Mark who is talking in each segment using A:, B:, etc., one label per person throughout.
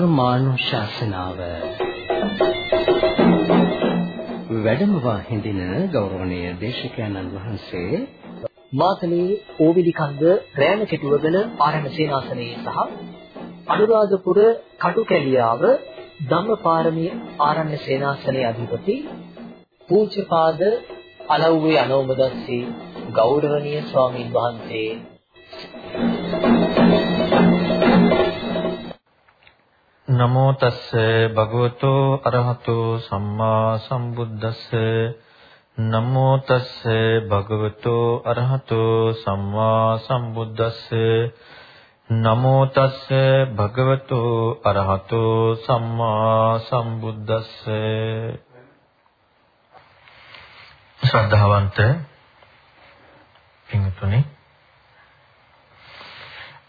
A: ධර්මානුශාසනාව. වැඩමවා හිඳින ගෞරවනීය දේශකයන්න් වහන්සේ
B: මාතලේ ඕවිලිකන්ද රෑන කෙටුවගල ආරණ සේනාසනයේ සහ අනුරාධපුර කටුකැලියාව ධම්මපාරමී ආරණ්‍ය සේනාසනයේ අධිපති පූජ්‍යපාද අලව්වේ අනෝමදස්සී ගෞරවනීය ස්වාමීන් වහන්සේ.
C: නමෝ තස්ස භගවතෝ අරහතෝ සම්මා සම්බුද්දස්ස. නමෝ තස්ස භගවතෝ අරහතෝ සම්මා සම්බුද්දස්ස. නමෝ තස්ස භගවතෝ අරහතෝ සම්මා සම්බුද්දස්ස. ශ්‍රද්ධාවන්ත පින්තුනි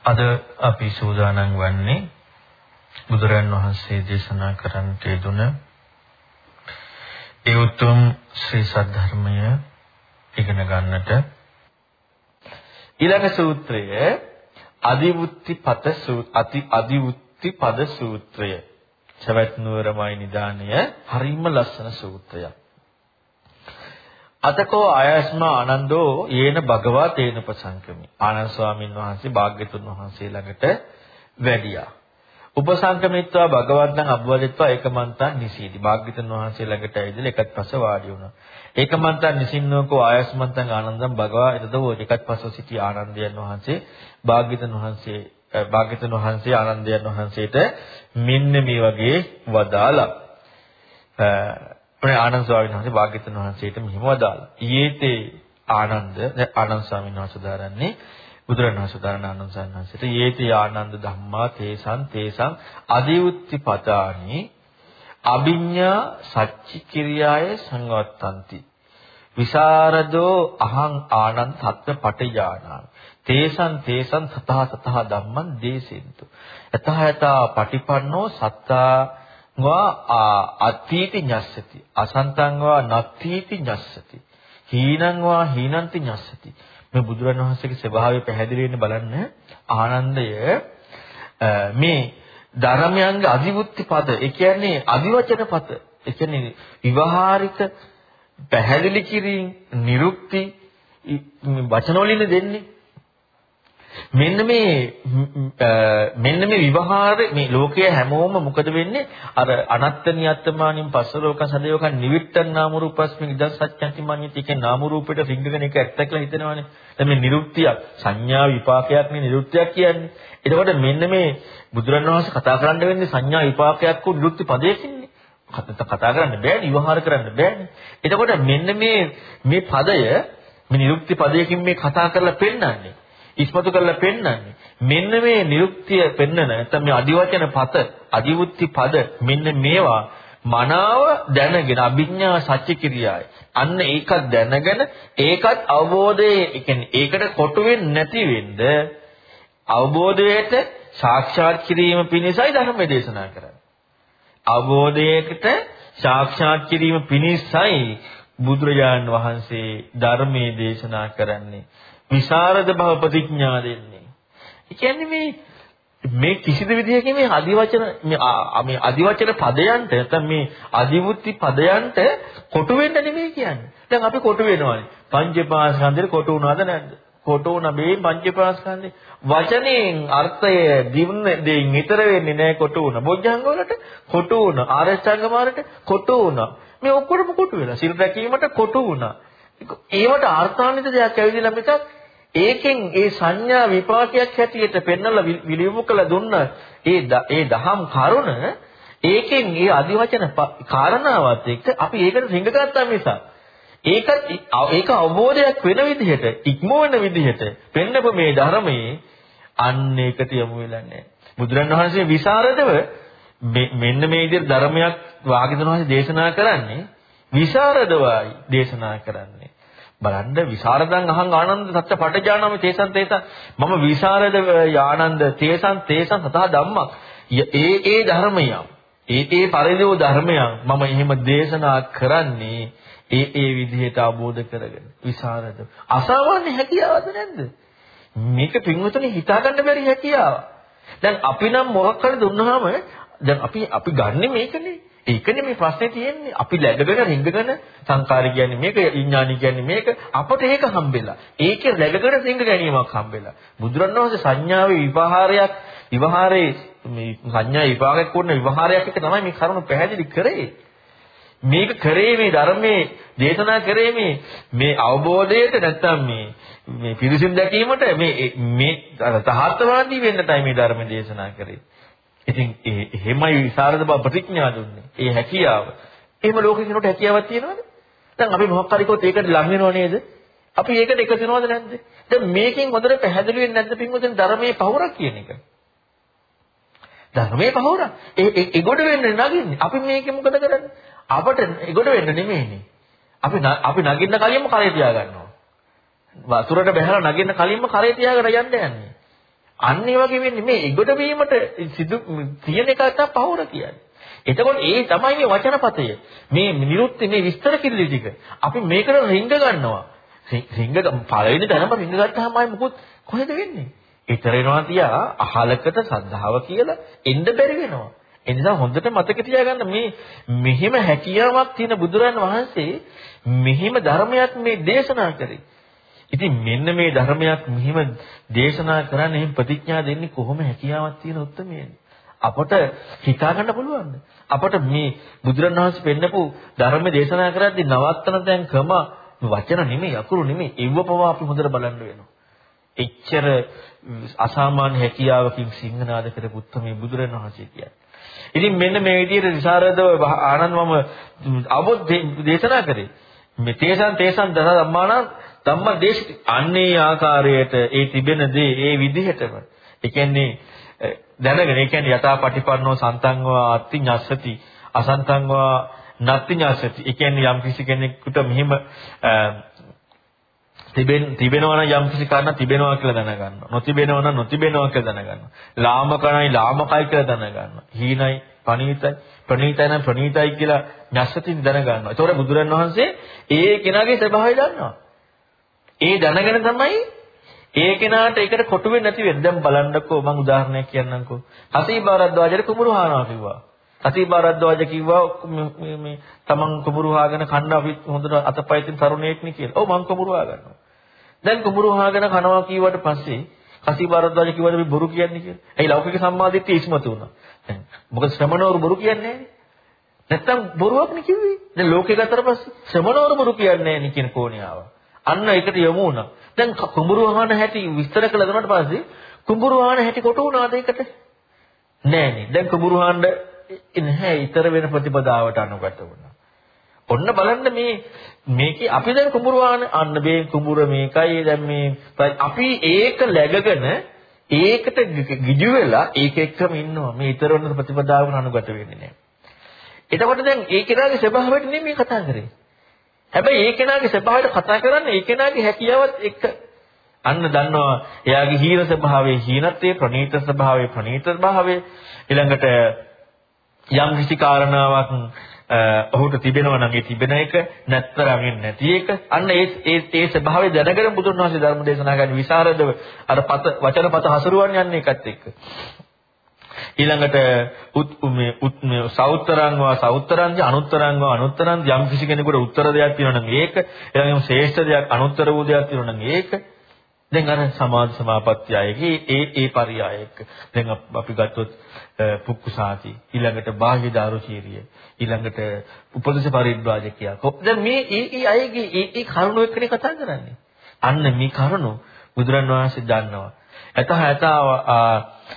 C: අද අපි සූදානම් වන්නේ බුදුරන් වහන්සේ දේශනා කරන්නට යෙදුන ඒ උතුම් ශ්‍රී සද්ධර්මය ඉගෙන ගන්නට ඊළඟ සූත්‍රය අදිවුත්ති පත අති අදිවුත්ති පද සූත්‍රය. සවැත් නුවරමයි නිදානය හරිම ලස්සන සූත්‍රයක්. අතකෝ ආයස්මා ආනන්දෝ යේන භගවා තේන පසංකමි ආනන්ද ස්වාමීන් වහන්සේ භාග්‍යතුන් වහන්සේ ළඟට වැඩියා. උපසංකමිත්වා භගවන්තං අබ්බවදිත්වා ඒකමන්තං නිසීදි. භාග්‍යතුන් වහන්සේ ළඟට ඇවිදලා එකත් පස්ස වාඩි වුණා. ඒකමන්තං නිසින්නෝකෝ ආයස්මන්තං ආනන්දං භගවා එතදෝ එකත් පස්ස සිටි ආනන්දයන් වහන්සේ භාග්‍යතුන් වහන්සේ භාග්‍යතුන් වහන්සේ ආනන්දයන් වහන්සේට මෙන්න මේ වගේ වදාලා. ඒ ආනන්ද ස්වාමීන් වහන්සේ භාග්‍යතුන් වහන්සේට මෙහිම වදාලා. ඊයේතේ ආනන්ද ආනන්ද ස්වාමීන් වහන්සේ දාරන්නේ බුදුරණවහන්සේ උදාරණ ආනන්දසන්හන්සේට යේති ආනන්ද ධම්මා තේසං තේසං අදිඋත්ති පතානි අභිඤ්ඤා සච්චි කිරියාය සංවත්තಂತಿ විසරදෝ අහං ආනන්ද තත්ත්ව පටිජානාමි තේසං තේසං සතහ සතහ ධම්මං දේසෙන්තු. යතහ යතා පටිපන්නෝ සත්තා වා අත්ථීති ඤස්සති. අසන්තං වා නත්ථීති ඤස්සති. හීනං වා හීනන්ති ඤස්සති. මේ බුදුරන් වහන්සේගේ ස්වභාවය පැහැදිලි වෙන්න බලන්න. ආනන්දය මේ ධර්මයන්ගේ අධිවුත්ති පද ඒ කියන්නේ අධිවචන පද ඒ කියන්නේ විවහාරික පැහැදිලි කිරීම නිරුක්ති වචන වලින් දෙන්නේ. මෙන්න මේ මෙන්න මේ විවහාර මේ ලෝකයේ හැමෝම මොකද වෙන්නේ? අර අනත්ත නියත්තමානින් පස්සලෝක සදේවකන් නිවිට්ටන් නාම රූපස්මින් ඉදන් සත්‍යන්ති මඤ්ඤති. කියන නාම රූපෙට රිංගගෙන එක ඇත්ත කියලා හිතනවානේ. දැන් මේ නිරුක්තියක් සංඥා විපාකයක් නේ නිරුක්තියක් කියන්නේ. එතකොට මෙන්න මේ බුදුරණවහන්සේ කතා කරන්න වෙන්නේ සංඥා විපාකයක් වූ නිරුක්ති පදයකින්නේ කතා කරන්න බෑනේ විවහාර කරන්න බෑනේ. එතකොට මෙන්න මේ මේ පදය මේ නිරුක්ති පදයකින් මේ කතා කරලා පෙන්නන්නේ ඉස්මතු කරලා පෙන්වන්නේ. මෙන්න මේ නිරුක්තිය පෙන්නන නැත්නම් මේ අදිවචන පත, අදිවුත්ති පද මෙන්න මේවා මනාව දැනගෙන අභිඥා සත්‍ය කිරියායි. අන්න ඒකත් දැනගෙන ඒකත් අවබෝධයේ කියන්නේ ඒකට කොටු වෙන්නේ නැති වෙන්න අවබෝධයට සාක්ෂාත් කිරීම පිණිසයි ධර්ම දේශනා කරන්නේ. අවබෝධයකට සාක්ෂාත් කිරීම පිණිසයි බුදුරජාණන් වහන්සේ ධර්මයේ දේශනා කරන්නේ. විසරද භව ප්‍රතිඥා දෙන්නේ. ඒ කියන්නේ මේ මේ කිසිදු විදියකින් මේ අදිවචන මේ මේ අදිවචන පදයන්ට නැත්නම් මේ අදිවුත්ති පදයන්ට කොටු වෙන්න නෙමෙයි කියන්නේ. දැන් අපි කොටු වෙනවානේ. පංචපාස්කන්ධෙට කොටු වුණාද නැද්ද? කොටු වුණ මේ පංචපාස්කන්ධේ වචනයෙන් අර්ථය දින්න දෙයින් ඊතර වෙන්නේ නැහැ කොටු වුණ. බොජ්ජංග වලට කොටු වුණ. ආරෂ්ඨංග මාර්ගට කොටු වුණ. මේ ඔක්කොම කොටු වෙලා. සිල් රැකීමට කොටු වුණා. ඒවට අර්ථාන්විත දෙයක් ඇවිදලා මිසක් ඒකෙන් ඒ සංඥා විපාකයක් හැටියට පෙන්නලා විලියුමු කළ දුන්න ඒ ඒ දහම් කරුණ ඒකෙන් ඒ අදිවචන කාරණාවත් එක්ක අපි ඒකට රිංගගත්තා මිසක් ඒකත් ඒක අවබෝධයක් වෙන විදිහට ඉක්මවන විදිහට පෙන්නපු මේ ධර්මයේ අන්න ඒකට යමු වෙලා නැහැ. බුදුරණවහන්සේ විසරදව මෙන්න මේ විදිහට ධර්මයක් වාග්යතුන් වහන්සේ දේශනා කරන්නේ විසරදවයි දේශනා කරන්නේ. බලන්න විසරදං අහං ආනන්ද සත්‍ය පටජානම තේසං තේසං මම විසරද ආනන්ද තේසං තේසං සතහ ධම්මක් ඒ ඒ ධර්මයන්. ඒ ඒ පරිදෝ ධර්මයන් මම එහෙම දේශනා කරන්නේ ඒ ඒ විදිහට අවබෝධ කරගෙන විසරද. අසාමාන්‍ය හැකියාවද නැද්ද? මේක පින්වතුනි හිතාගන්න බැරි හැකියාව දැන් අපි නම් මොකක් හරි දුන්නාම දැන් අපි අපි ගන්නෙ මේකනේ. ඒකනේ මේ ප්‍රශ්නේ තියෙන්නේ. අපි läගගෙන රිංගගෙන සංකාරය කියන්නේ මේක, විඥානි කියන්නේ මේක. අපට ඒක හම්බෙලා. ඒකේ läගගෙන රිංග ගැනීමක් හම්බෙලා. බුදුරණවහන්සේ සංඥාවේ විවහාරයක් විවහාරයේ මේ සංඥා විපාකයක් කරන විවහාරයක් එක තමයි මේ කරුණ පැහැදිලි කරේ. මේක කරේ මේ ධර්මයේ දේශනා කරේ මේ මේ අවබෝධයට නැත්තම් මේ මේ පිරිසිදු දැකීමට මේ මේ තහත්වාදී වෙන්නටයි මේ ධර්ම දේශනා කරේ. ඉතින් එහෙමයි විසරද බව ප්‍රතිඥා දුන්නේ. ඒ හැකියාව. එහෙම ලෝකෙ කෙනෙකුට හැකියාවක් තියෙනවද? දැන් අපි මොකක් හරි කිව්වොත් ඒකට ලං වෙනව නේද? අපි ඒකට එකතු වෙනවද නැද්ද? දැන් මේකෙන් හොඳට පැහැදිලි වෙන්නේ නැද්ද පින්වතුනි ධර්මයේ පහුරක් කියන එක? ධර්මයේ පහුරක්. ඒ ඒගොඩ වෙන්නේ නගින්නේ. අපි මේකේ මොකද කරන්නේ? අපට ඒගොඩ වෙන්න නෙමෙයිනේ. අපි අපි නගින්න කලින්ම කරේ තියා ගන්නවා. වතුරට බහැලා නගින්න කලින්ම කරේ තියාගෙන යන්න යන්නේ. අන්න ඒ වගේ වෙන්නේ මේ ඉගොඩ වීමට සිදු තියෙන එක තමයි පහුර කියන්නේ. එතකොට ඒ තමයි මේ වචනපතය. මේ නිරුත්ති මේ විස්තර කිරිලි ටික. අපි මේකට රිංග ගන්නවා. රිංග පළවෙනි තැනම රිංග ගත්තාම ආයි මොකොත් කොහෙද වෙන්නේ? ඊතර වෙනවා තියා අහලකට සද්ධාව කියලා එන්න බැරි වෙනවා. ඒ නිසා හොඳට මතක තියාගන්න මේ මෙහිම හැකියාවක් තියෙන බුදුරන් වහන්සේ මෙහිම ධර්මයක් මේ දේශනා කරේ. ඉතින් මෙන්න මේ ධර්මයක් මෙහිම දේශනා කරන්න එහෙම ප්‍රතිඥා දෙන්නේ කොහොම හැකියාවක් තියෙන උත්තරමයනේ. අපට හිතා ගන්න පුළුවන්ද? අපට මේ බුදුරණවහන්සේ පෙන්නපු ධර්ම දේශනා කරද්දී නවත්තන තැන් ක්‍රම වචන නෙමෙයි අකුරු නෙමෙයි ඒව පවා අපි හොඳට බලන්න වෙනවා. එච්චර අසාමාන්‍ය හැකියාවකින් සිංහනාද කරපු උත්තරමේ බුදුරණවහන්සේ කියන්නේ. ඉතින් මෙන්න මේ විදිහට විසරදව ආනන්ද මම අවබෝධ දේශනා කරේ. මේ තේසන් තේසන් දස ධම්මාන ධම්ම දේශිත අන්නේ ආකාරයට ඒ තිබෙන දේ ඒ විදිහටම ඒ කියන්නේ දැනගෙන ඒ කියන්නේ යථා පටිපන්නෝ සන්තංවා අත්ති ඤස්සති අසන්තංවා නත්ති ඤස්සති ඒ කියන්නේ යම් කිසි කෙනෙකුට මෙහිම තිබෙන තිබෙනවා නම් යම් කිසි කාරණා තිබෙනවා කියලා දැනගන්නවා. නොතිබෙනවා නම් නොතිබෙනවා කියලා දැනගන්නවා. ලාමකණයි ලාමකයි කියලා දැනගන්නවා. හීනයි පණීතයි ප්‍රණීතයි නම් ප්‍රණීතයි කියලා ඤස්සතින් දැනගන්නවා. ඒතකොට බුදුරන් වහන්සේ ඒ කෙනාගේ ස්වභාවය දන්නවා. ඒ දැනගෙන තමයි ඒ කෙනාට ඒකට කොටු වෙන්නේ නැති වෙන්නේ. දැන් බලන්නකෝ මම උදාහරණයක් කියන්නම්කෝ. හසීබාරද්වාජට කුඹුරු හානවා කිව්වා. හසීබාරද්වාජ කිව්වා මේ මේ තමන් කුඹුරු හාගෙන කන්න අපි හොඳට අතපය තියෙන තරුණයෙක් නේ කියලා. ඔව් මං කුඹුරු හාගන්නවා. දැන් කුඹුරු හාගෙන කනවා කිව්වට පස්සේ හසීබාරද්වාජ කිව්වද මේ බොරු කියන්නේ කියලා. ඇයි ලෞකික සම්මාදිට්ඨිය ඉස්මතු වුණා. දැන් මොකද ශ්‍රමණවරු බොරු කියන්නේ නැත්තම් බොරුවක් නේ කිව්වේ. දැන් ලෝකේ ගතට පස්සේ ශ්‍රමණවරු බොරු කියන්නේ නැහැ නේ කියන කෝණේ ආවා. අන්න ඒකට යමු වුණා. දැන් කුඹුරු වහන හැටි විස්තර කළ දුන්නාට පස්සේ කුඹුරු වහන හැටි කොට වුණාද ඒකට? නෑනේ. දැන් කුඹුරු වහන්න නැහැ. ඊතර වෙන ප්‍රතිපදාවට අනුගත වුණා. ඔන්න බලන්න මේ මේකේ අපි දැන් කුඹුරු වහන අන්න මේ කුඹුර මේකයි දැන් මේ අපි ඒක läගගෙන ඒකට ගිජු වෙලා ඒක එක්කම ඉන්නවා. මේ ඊතර වෙන ප්‍රතිපදාවකට අනුගත වෙන්නේ නැහැ. එතකොට දැන් ඒ කෙනාගේ ස්වභාවයට නෙමෙයි කතා කරන්නේ. හැබැයි ඒ කෙනාගේ ස්වභාවයට කතා කරන්නේ ඒ කෙනාගේ හැකියාවත් එක්ක. අන්න දන්නවා එයාගේ හීන ස්වභාවයේ හීනත්වයේ ප්‍රනීත ස්වභාවයේ ප්‍රනීත ස්වභාවය. ඊළඟට යම් කිසි කාරණාවක් ඔහුට තිබෙනවා නම් ඒ තිබෙන එක නැත්තරම් නැති එක. අන්න ඒ ඒ ඒ ස්වභාවය දැනගෙන බුදුන් වහන්සේ ධර්ම දේශනා කරන විසරදව. අර පත වචන පත හසුරුවන් යන්නේ එකත් එක්ක. ඊළඟට උත් මේ උත් මේ සෞත්තරංවා සෞත්තරංජ අනුත්තරංවා අනුත්තරංජ යම් කිසි කෙනෙකුට උත්තර දෙයක් තියෙනවා නම් ඒක ඊළඟට ශ්‍රේෂ්ඨ දෙයක් අනුත්තර වූ දෙයක් තියෙනවා නම් ඒක. දැන් අර සමාධි සමාපත්තියයේ ඒ ඒ පරියායක. දැන් අපි ගත්තොත් පුක්කුසාති ඊළඟට බාහ්‍ය දාරුචීරිය. ඊළඟට උපදේශ පරිබ්‍රාජකයා දැන් මේ ඒ ඒ අයගේ ඒ ඒ කරුණු එක්කනේ කතා කරන්නේ. අන්න මේ කරුණු බුදුරන් වහන්සේ දන්නවා. යතහ යතව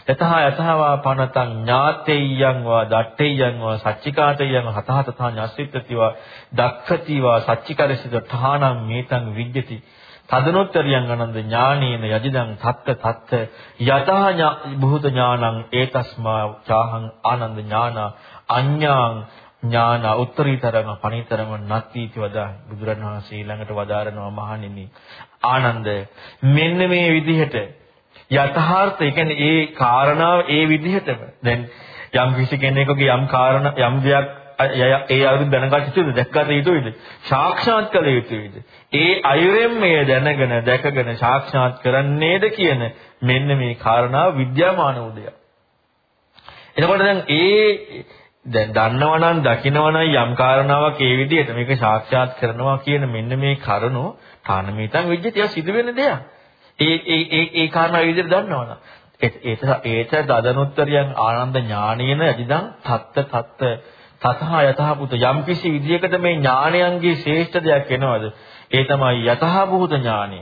C: යතහ යතහවා පනතං ඥාතේයං වා දට්ඨේයං වා සච්චිකාතේයං හතහ තථා ඥාසිතතිවා දක්ඛතිවා සච්චිකරසිත ඨානං මේතං විජ්ජති. තදනොත්තරියං අනන්ද ඥානේන යදිදං තත්ත තත්ත යතහ බුත ඥානං ඒතස්මා චාහං ආනන්ද ඥාන අඤ්ඤාං ඥාන උත්තරීතරම පණීතරම නැතිති වදා. බුදුරණවහන්සේ ළඟට වදාරනවා මහණෙනි ආනන්ද මෙන්න මේ විදිහට යථාර්ථය කියන්නේ ඒ කාරණාව ඒ විදිහටම. දැන් යම් කිසි කෙනෙකුගේ යම් කාරණ යම් දෙයක් ඒ අයුරු දැනගත යුතුද දැක්ගත යුතුද සාක්ෂාත් කළ යුතුද ඒ අයුරෙන් මේ දැනගෙන දැකගෙන සාක්ෂාත් කරන්නේද කියන මෙන්න මේ කාරණාව විද්‍යාමාන උදයක්. එතකොට දැන් ඒ දැන් දන්නවනම් දකිනවනම් යම් කාරණාවක් ඒ විදිහට මේක සාක්ෂාත් කරනවා කියන මෙන්න මේ කරුණෝ තානමීතං විජ්ජතිය සිදු වෙන දෙයක්. ඒ ඒ ඒ ඒ කාරණා විදිහට දන්නවනම් ඒත ඒත දදනුත්තරියන් ආනන්ද ඥානීන යදිදං තත්ත තත්ත තතහ යතහපුත යම් කිසි විදියකට මේ ඥානයන්ගේ ශ්‍රේෂ්ඨ දෙයක් එනවද ඒ තමයි යතහභූත ඥානය.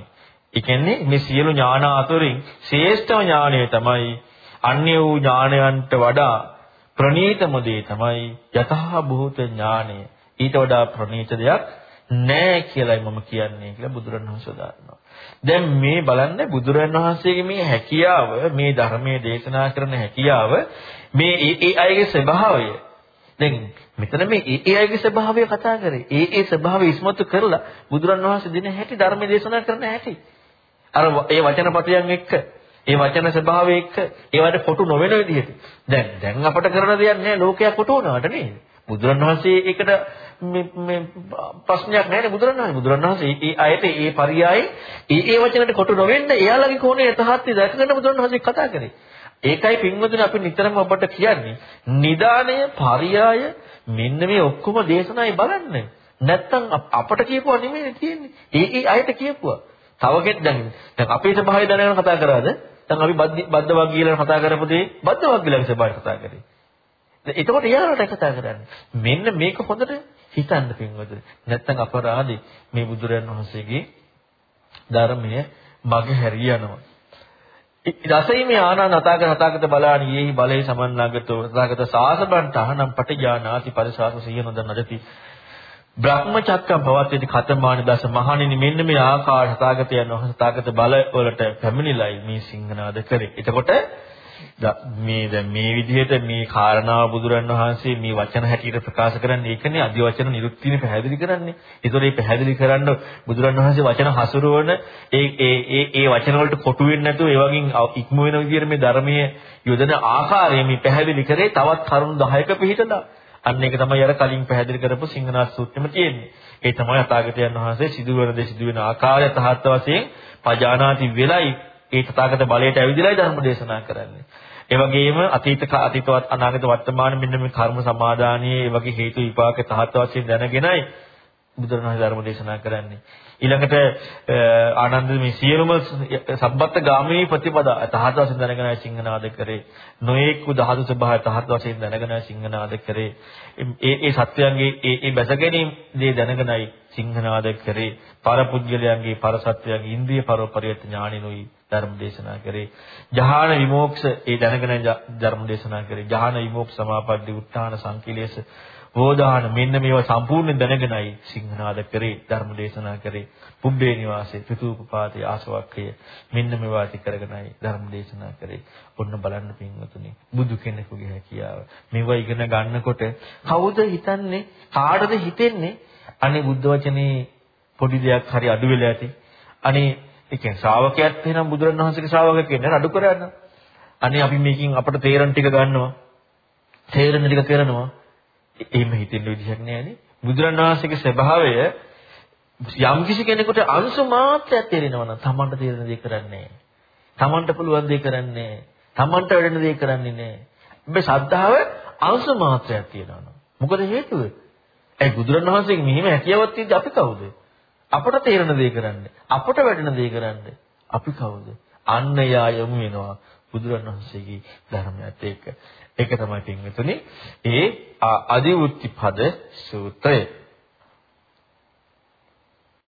C: ඒ කියන්නේ මේ සියලු ඥාන අතරින් ශ්‍රේෂ්ඨම ඥානය තමයි අන්‍ය වූ ඥානයන්ට වඩා ප්‍රණීතම දේ තමයි යතහභූත ඥානය. ඊට වඩා ප්‍රණීත දෙයක් නෑ කියලායි මම කියන්නේ කියලා බුදුරණවහන්සේ දානවා. දැන් මේ බලන්න බුදුරණවහන්සේගේ මේ හැකියාව මේ ධර්මයේ දේශනා කරන හැකියාව මේ ඒ ඒ අයගේ ස්වභාවය දැන් මෙතන මේ ඒ ඒ අයගේ ස්වභාවය කතා කරේ. ඒ ඒ ස්වභාවය ඉස්මතු කරලා බුදුරණවහන්සේ දින හැටි ධර්ම දේශනා කරන හැටි. අර ඒ වචනපතයන් එක්ක ඒ වචන ස්වභාවය එක්ක ඒවට කොටු නොවන විදිහට. දැන් දැන් අපට කරන දෙයක් නෑ ලෝකයක් කොටු වුණාට නේද? බුදුරණවහන්සේ ඒකට මේ මේ ප්‍රශ්නයක් නැහැ නේ බුදුරණවහන්සේ. බුදුරණවහන්සේ ඒ අයට ඒ පරියායේ ඒ ඒ වචනට කොටු නොවෙන්න එයාලගේ කෝණේ යථාර්ථය දැකගෙන බුදුරණවහන්සේ කතා කරේ. ඒකයි පින්වතුනි අපි නිතරම ඔබට කියන්නේ නිදානය පරියාය මෙන්න මේ ඔක්කොම දේශනායි බලන්න. නැත්තම් අපට කියපුවා නෙමෙයි තියෙන්නේ. ඒ ඒ අයට කියපුවා. තව කෙනෙක් දැන් දැන් අපේ ස්වභාවය දැනගෙන කතා කරාද? දැන් අපි බද්ද වග් කියලා කතා කරපු දේ බද්ද වග් කියලා ස්වභාවය කතා කරේ. එතකොට එයාලට කතා කරන්නේ. මෙන්න මේක හොඳට හිතන්න පින්වතුනි. නැත්තම් අපරාධي මේ බුදුරයන් වහන්සේගේ ධර්මය මගේ හැරී යනවා. රසීමේ ආනන්ද අතාගත අතාගත බලානි යේහි බලේ සමන්නාගතෝ අතාගත සාසබන්ට අහනම් පටිජානාති පරිසාස සිය නොදන්නදති බ්‍රහ්මචක්කම් පවත්තේති කතමානි දස මහණෙනි මෙන්න මේ ආකාර සතාගතයන් වහන්සේ සතාගත බල වලට පැමිණිලයි මේ සිංහනාද කරේ. එතකොට මේ දැන් මේ විදිහට මේ කාරණාව බුදුරන් වහන්සේ මේ වචන හැටියට ප්‍රකාශ කරන්නේ ඒකනේ අධි වචන නිරුක්තියනේ පැහැදිලි කරන්නේ. ඒතකොට මේ පැහැදිලි කරන්න බුදුරන් වහන්සේ වචන හසුරුවන ඒ ඒ ඒ ඒ වචන වලට කොටු වෙන්නේ නැතුව ඒ වගේ ඉක්ම වෙන විදිහට මේ ධර්මයේ යොදන ආකාරය මේ පැහැදිලි කරේ තවත් කරුණු 10ක පිළිහිටලා. අන්න ඒක තමයි අර කලින් පැහැදිලි කරපු සිංහනාත් සූත්‍රෙම තියෙන්නේ. ඒ තමයි අතාගතයන් වහන්සේ සිදුවන දේ සිදුවෙන ආකාරය තහත් වශයෙන් පජානාති වෙලයි ඒ තථාගත බලයට ඇවිදලායි ධර්ම දේශනා කරන්නේ. ඒ වගේම අතීත අතීතවත් අනාගත වර්තමාන මෙන්න මේ කර්ම සමාදානයේ ඒ වගේ හේතු විපාක තහත් වශයෙන් දැනගෙනයි බුදුරණවහන්සේ ධර්ම දේශනා කරන්නේ. ඊළඟට ආනන්ද මේ සියලුම සබ්බත් ගාමී ප්‍රතිපදා තහත් වශයෙන් දැනගෙනයි සිංහනාද කරේ. නොයෙකු ධාතු ස්වභාවය තහත් වශයෙන් දැනගෙනයි සිංහනාද කරේ. ඒ ඒ සත්‍යයන්ගේ ඒ ඒ බැස ගැනීම දේ දැනගෙනයි සිංහනාද කරේ. පරපුජ්‍යලයන්ගේ පරසත්‍යයන්ගේ ඉන්ද්‍රිය පරෝපරියත් ඥානිනුයි ධර්ම දේශනා කරේ. ජහාන විමෝක්ෂ ඒ දැනගෙන ධර්ම දේශනා කරේ. ජහාන විමෝක්ෂ සමාපatti උත්තාන සංකීලේශ වෝදාන මෙන්න මේවා සම්පූර්ණ දැනගෙනයි සිංහනාද කරේ ධර්ම දේශනා කරේ. පුබ්බේ නිවාසේ පිතූපපාතේ ආසවක්කය මෙන්න මේවා ඇති කරගෙනයි ධර්ම දේශනා කරේ. ඔන්න බලන්න පින්වතුනි බුදු කෙනෙකුගේ හැකියාව. මේවා ඉගෙන ගන්නකොට කවුද හිතන්නේ කාටද හිතෙන්නේ අනේ බුද්ධ වචනේ පොඩි දෙයක් හරි අඩු වෙලා ඇති. අනේ ඒ කියන්නේ ශ්‍රාවකයාත් එහෙනම් බුදුරණවහන්සේගේ ශ්‍රාවකයෙක් කියන්නේ අඩු කරන්න. අනේ අපි මේකෙන් අපට තේරෙන ටික ගන්නවා. තේරෙන ටික කරනවා. එහෙම හිතෙන්න විදිහක් නෑනේ. බුදුරණවහන්සේගේ ස්වභාවය යම් කිසි කෙනෙකුට අංශු මාත්‍රයක් තේරෙනවා නම් Tamanට තේරෙන දේ කරන්නේ Tamanට පුළුවන් දේ කරන්නේ Tamanට වැඩෙන දේ කරන්නේ නෑ. මේ ශ්‍රද්ධාව අංශු මාත්‍රයක් තියෙනවා. මොකද හේතුව? ඒ බුදුරණවහන්සේගේ මෙහිම හැකියාවක් තියෙද්දි අපි කවුද? අපට තේරෙන දේ කරන්න. අපට වැඩෙන දේ කරන්න. අපි කවුද? අන්න යා යමු වෙනවා බුදුරණවහන්සේගේ ධර්මයට ඒක. ඒක තමයි පින්විතුනි ඒ අදිවුත්ති පද සූත්‍රය.